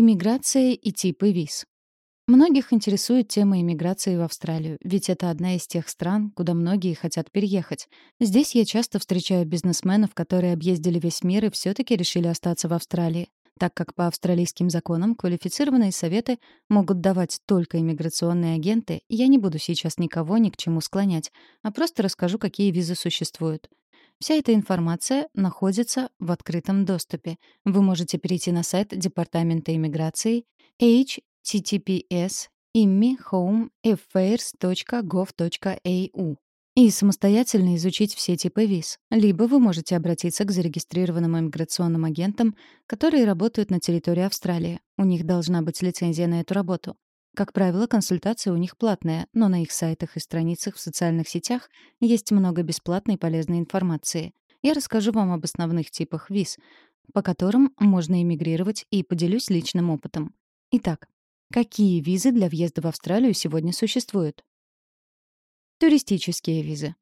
Иммиграция и типы виз. Многих интересует тема иммиграции в Австралию, ведь это одна из тех стран, куда многие хотят переехать. Здесь я часто встречаю бизнесменов, которые объездили весь мир и все таки решили остаться в Австралии, так как по австралийским законам квалифицированные советы могут давать только иммиграционные агенты, я не буду сейчас никого ни к чему склонять, а просто расскажу, какие визы существуют. Вся эта информация находится в открытом доступе. Вы можете перейти на сайт Департамента иммиграции https immihomeaffairs.gov.au и самостоятельно изучить все типы виз. Либо вы можете обратиться к зарегистрированным иммиграционным агентам, которые работают на территории Австралии. У них должна быть лицензия на эту работу. Как правило, консультация у них платная, но на их сайтах и страницах в социальных сетях есть много бесплатной полезной информации. Я расскажу вам об основных типах виз, по которым можно эмигрировать, и поделюсь личным опытом. Итак, какие визы для въезда в Австралию сегодня существуют? Туристические визы.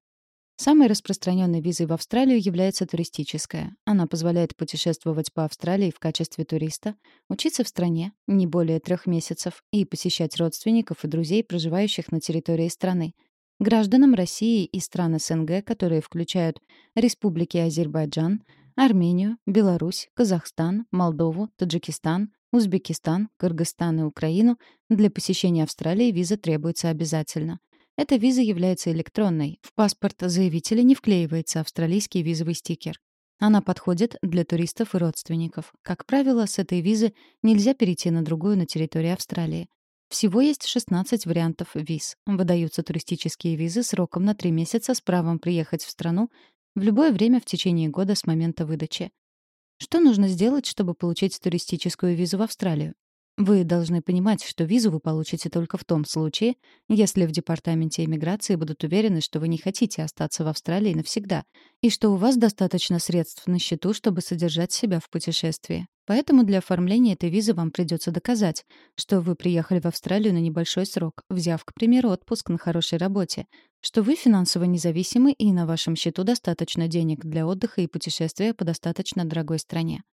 Самой распространенной визой в Австралию является туристическая. Она позволяет путешествовать по Австралии в качестве туриста, учиться в стране не более трех месяцев и посещать родственников и друзей, проживающих на территории страны. Гражданам России и стран СНГ, которые включают республики Азербайджан, Армению, Беларусь, Казахстан, Молдову, Таджикистан, Узбекистан, Кыргызстан и Украину, для посещения Австралии виза требуется обязательно. Эта виза является электронной. В паспорт заявителя не вклеивается австралийский визовый стикер. Она подходит для туристов и родственников. Как правило, с этой визы нельзя перейти на другую на территории Австралии. Всего есть 16 вариантов виз. Выдаются туристические визы сроком на 3 месяца с правом приехать в страну в любое время в течение года с момента выдачи. Что нужно сделать, чтобы получить туристическую визу в Австралию? Вы должны понимать, что визу вы получите только в том случае, если в Департаменте иммиграции будут уверены, что вы не хотите остаться в Австралии навсегда, и что у вас достаточно средств на счету, чтобы содержать себя в путешествии. Поэтому для оформления этой визы вам придется доказать, что вы приехали в Австралию на небольшой срок, взяв, к примеру, отпуск на хорошей работе, что вы финансово независимы и на вашем счету достаточно денег для отдыха и путешествия по достаточно дорогой стране.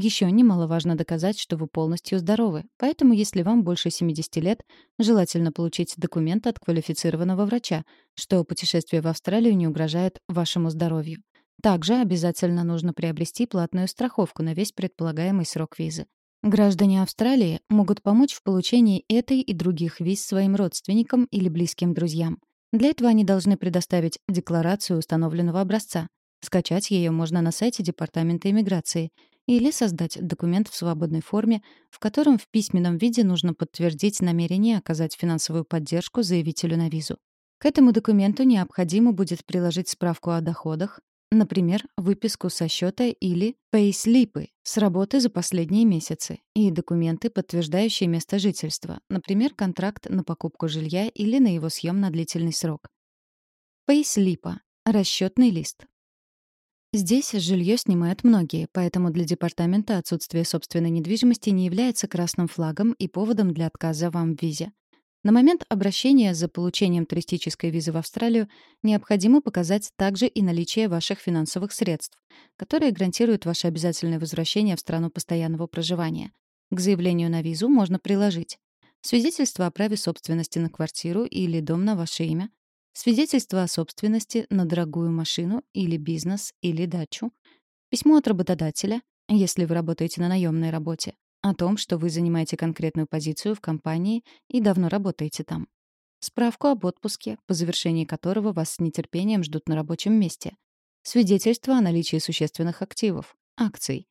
Еще немаловажно доказать, что вы полностью здоровы, поэтому если вам больше 70 лет, желательно получить документ от квалифицированного врача, что путешествие в Австралию не угрожает вашему здоровью. Также обязательно нужно приобрести платную страховку на весь предполагаемый срок визы. Граждане Австралии могут помочь в получении этой и других виз своим родственникам или близким друзьям. Для этого они должны предоставить декларацию установленного образца. Скачать ее можно на сайте Департамента иммиграции или создать документ в свободной форме, в котором в письменном виде нужно подтвердить намерение оказать финансовую поддержку заявителю на визу. К этому документу необходимо будет приложить справку о доходах, например, выписку со счета или пейслипы с работы за последние месяцы и документы, подтверждающие место жительства, например, контракт на покупку жилья или на его съем на длительный срок. Пейслипа — расчетный лист, Здесь жилье снимают многие, поэтому для департамента отсутствие собственной недвижимости не является красным флагом и поводом для отказа вам в визе. На момент обращения за получением туристической визы в Австралию необходимо показать также и наличие ваших финансовых средств, которые гарантируют ваше обязательное возвращение в страну постоянного проживания. К заявлению на визу можно приложить свидетельство о праве собственности на квартиру или дом на ваше имя, свидетельство о собственности на дорогую машину или бизнес или дачу, письмо от работодателя, если вы работаете на наемной работе, о том, что вы занимаете конкретную позицию в компании и давно работаете там. Справку об отпуске, по завершении которого вас с нетерпением ждут на рабочем месте. Свидетельство о наличии существенных активов, акций.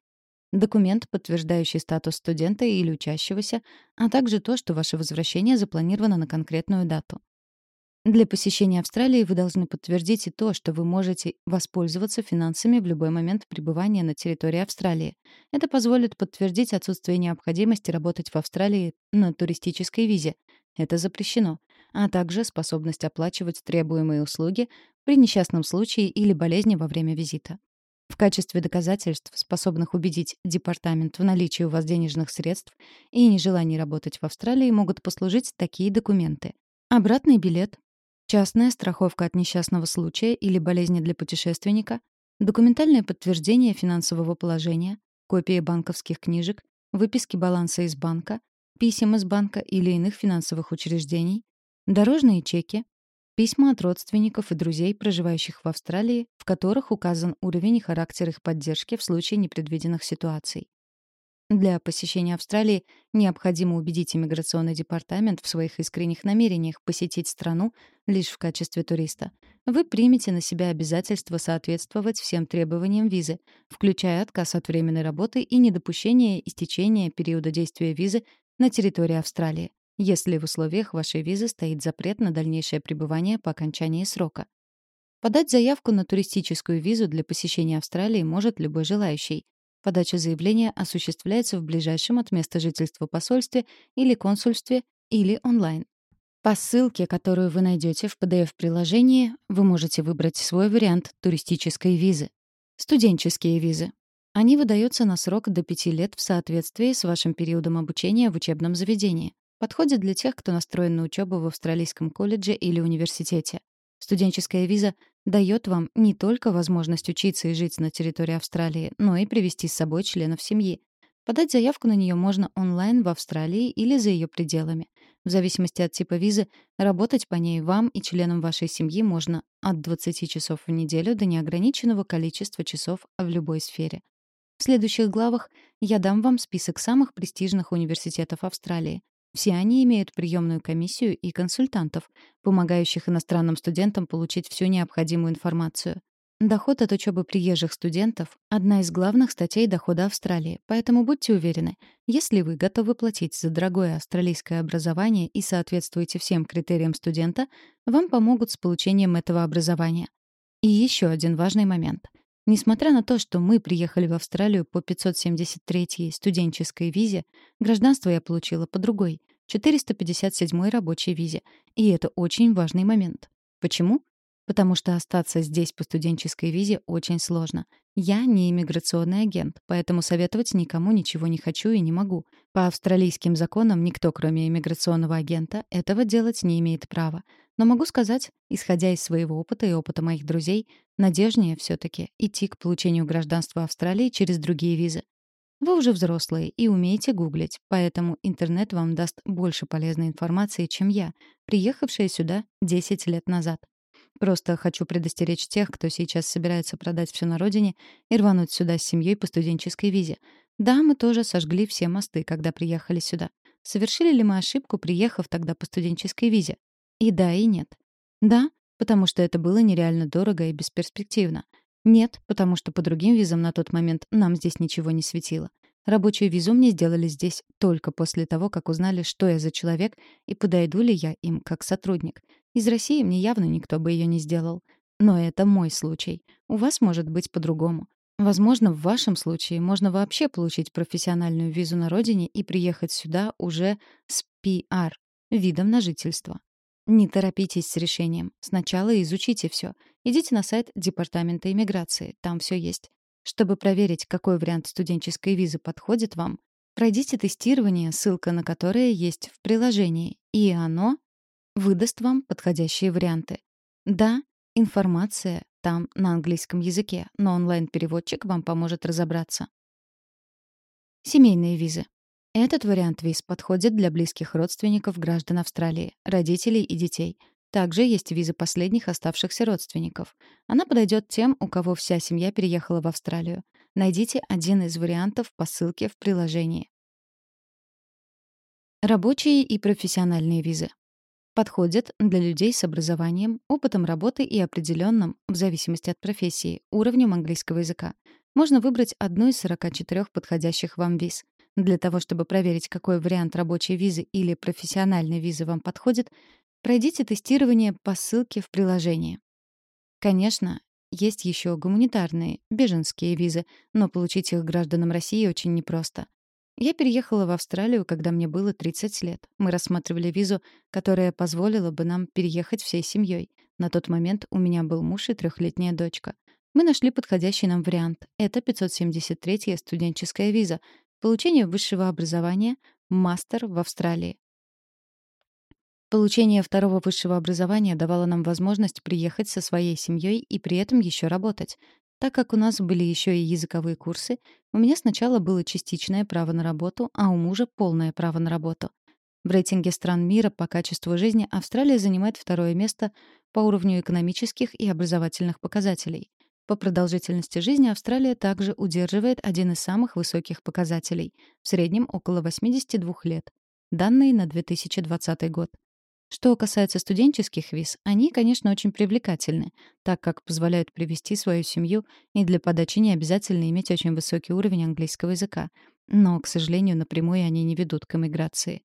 Документ, подтверждающий статус студента или учащегося, а также то, что ваше возвращение запланировано на конкретную дату. Для посещения Австралии вы должны подтвердить и то, что вы можете воспользоваться финансами в любой момент пребывания на территории Австралии. Это позволит подтвердить отсутствие необходимости работать в Австралии на туристической визе. Это запрещено. А также способность оплачивать требуемые услуги при несчастном случае или болезни во время визита. В качестве доказательств, способных убедить департамент в наличии у вас денежных средств и нежелании работать в Австралии, могут послужить такие документы. Обратный билет, частная страховка от несчастного случая или болезни для путешественника, документальное подтверждение финансового положения, копии банковских книжек, выписки баланса из банка, писем из банка или иных финансовых учреждений, дорожные чеки, письма от родственников и друзей, проживающих в Австралии, в которых указан уровень и характер их поддержки в случае непредвиденных ситуаций. Для посещения Австралии необходимо убедить иммиграционный департамент в своих искренних намерениях посетить страну лишь в качестве туриста. Вы примете на себя обязательство соответствовать всем требованиям визы, включая отказ от временной работы и недопущение истечения периода действия визы на территории Австралии, если в условиях вашей визы стоит запрет на дальнейшее пребывание по окончании срока. Подать заявку на туристическую визу для посещения Австралии может любой желающий. Подача заявления осуществляется в ближайшем от места жительства посольстве или консульстве или онлайн. По ссылке, которую вы найдете в PDF-приложении, вы можете выбрать свой вариант туристической визы. Студенческие визы. Они выдаются на срок до 5 лет в соответствии с вашим периодом обучения в учебном заведении. Подходит для тех, кто настроен на учебу в австралийском колледже или университете. Студенческая виза дает вам не только возможность учиться и жить на территории Австралии, но и привести с собой членов семьи. Подать заявку на нее можно онлайн в Австралии или за ее пределами. В зависимости от типа визы, работать по ней вам и членам вашей семьи можно от 20 часов в неделю до неограниченного количества часов в любой сфере. В следующих главах я дам вам список самых престижных университетов Австралии. Все они имеют приемную комиссию и консультантов, помогающих иностранным студентам получить всю необходимую информацию. Доход от учебы приезжих студентов — одна из главных статей дохода Австралии, поэтому будьте уверены, если вы готовы платить за дорогое австралийское образование и соответствуете всем критериям студента, вам помогут с получением этого образования. И еще один важный момент. Несмотря на то, что мы приехали в Австралию по 573-й студенческой визе, гражданство я получила по другой, 457-й рабочей визе. И это очень важный момент. Почему? Потому что остаться здесь по студенческой визе очень сложно. Я не иммиграционный агент, поэтому советовать никому ничего не хочу и не могу. По австралийским законам никто, кроме иммиграционного агента, этого делать не имеет права. Но могу сказать, исходя из своего опыта и опыта моих друзей, надежнее все таки идти к получению гражданства Австралии через другие визы. Вы уже взрослые и умеете гуглить, поэтому интернет вам даст больше полезной информации, чем я, приехавшая сюда 10 лет назад. Просто хочу предостеречь тех, кто сейчас собирается продать все на родине и рвануть сюда с семьей по студенческой визе. Да, мы тоже сожгли все мосты, когда приехали сюда. Совершили ли мы ошибку, приехав тогда по студенческой визе? И да, и нет. Да, потому что это было нереально дорого и бесперспективно. Нет, потому что по другим визам на тот момент нам здесь ничего не светило. Рабочую визу мне сделали здесь только после того, как узнали, что я за человек и подойду ли я им как сотрудник. Из России мне явно никто бы ее не сделал. Но это мой случай. У вас может быть по-другому. Возможно, в вашем случае можно вообще получить профессиональную визу на родине и приехать сюда уже с PR, видом на жительство. Не торопитесь с решением. Сначала изучите все. Идите на сайт Департамента иммиграции, там все есть. Чтобы проверить, какой вариант студенческой визы подходит вам, пройдите тестирование, ссылка на которое есть в приложении, и оно выдаст вам подходящие варианты. Да, информация там на английском языке, но онлайн-переводчик вам поможет разобраться. Семейные визы. Этот вариант виз подходит для близких родственников граждан Австралии, родителей и детей. Также есть виза последних оставшихся родственников. Она подойдет тем, у кого вся семья переехала в Австралию. Найдите один из вариантов по ссылке в приложении. Рабочие и профессиональные визы. Подходят для людей с образованием, опытом работы и определенным, в зависимости от профессии, уровнем английского языка. Можно выбрать одну из 44 подходящих вам виз. Для того, чтобы проверить, какой вариант рабочей визы или профессиональной визы вам подходит, пройдите тестирование по ссылке в приложении. Конечно, есть еще гуманитарные, беженские визы, но получить их гражданам России очень непросто. Я переехала в Австралию, когда мне было 30 лет. Мы рассматривали визу, которая позволила бы нам переехать всей семьей. На тот момент у меня был муж и трехлетняя дочка. Мы нашли подходящий нам вариант. Это 573-я студенческая виза, Получение высшего образования, мастер в Австралии. Получение второго высшего образования давало нам возможность приехать со своей семьей и при этом еще работать. Так как у нас были еще и языковые курсы, у меня сначала было частичное право на работу, а у мужа полное право на работу. В рейтинге стран мира по качеству жизни Австралия занимает второе место по уровню экономических и образовательных показателей. По продолжительности жизни Австралия также удерживает один из самых высоких показателей, в среднем около 82 лет. Данные на 2020 год. Что касается студенческих виз, они, конечно, очень привлекательны, так как позволяют привести свою семью, и для подачи не обязательно иметь очень высокий уровень английского языка. Но, к сожалению, напрямую они не ведут к эмиграции.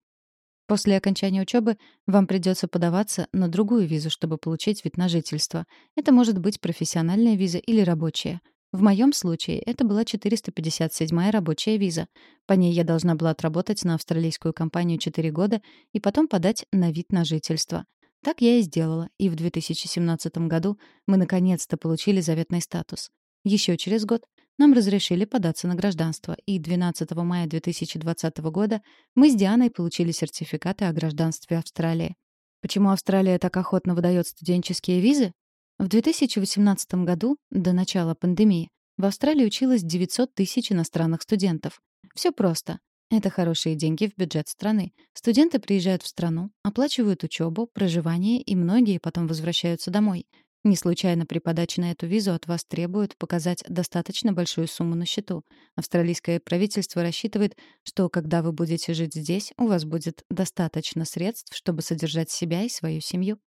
После окончания учебы вам придется подаваться на другую визу, чтобы получить вид на жительство. Это может быть профессиональная виза или рабочая. В моем случае это была 457-я рабочая виза. По ней я должна была отработать на австралийскую компанию 4 года и потом подать на вид на жительство. Так я и сделала, и в 2017 году мы наконец-то получили заветный статус. Еще через год нам разрешили податься на гражданство, и 12 мая 2020 года мы с Дианой получили сертификаты о гражданстве Австралии. Почему Австралия так охотно выдает студенческие визы? В 2018 году, до начала пандемии, в Австралии училось 900 тысяч иностранных студентов. Все просто. Это хорошие деньги в бюджет страны. Студенты приезжают в страну, оплачивают учебу, проживание, и многие потом возвращаются домой. Не случайно при подаче на эту визу от вас требуют показать достаточно большую сумму на счету. Австралийское правительство рассчитывает, что когда вы будете жить здесь, у вас будет достаточно средств, чтобы содержать себя и свою семью.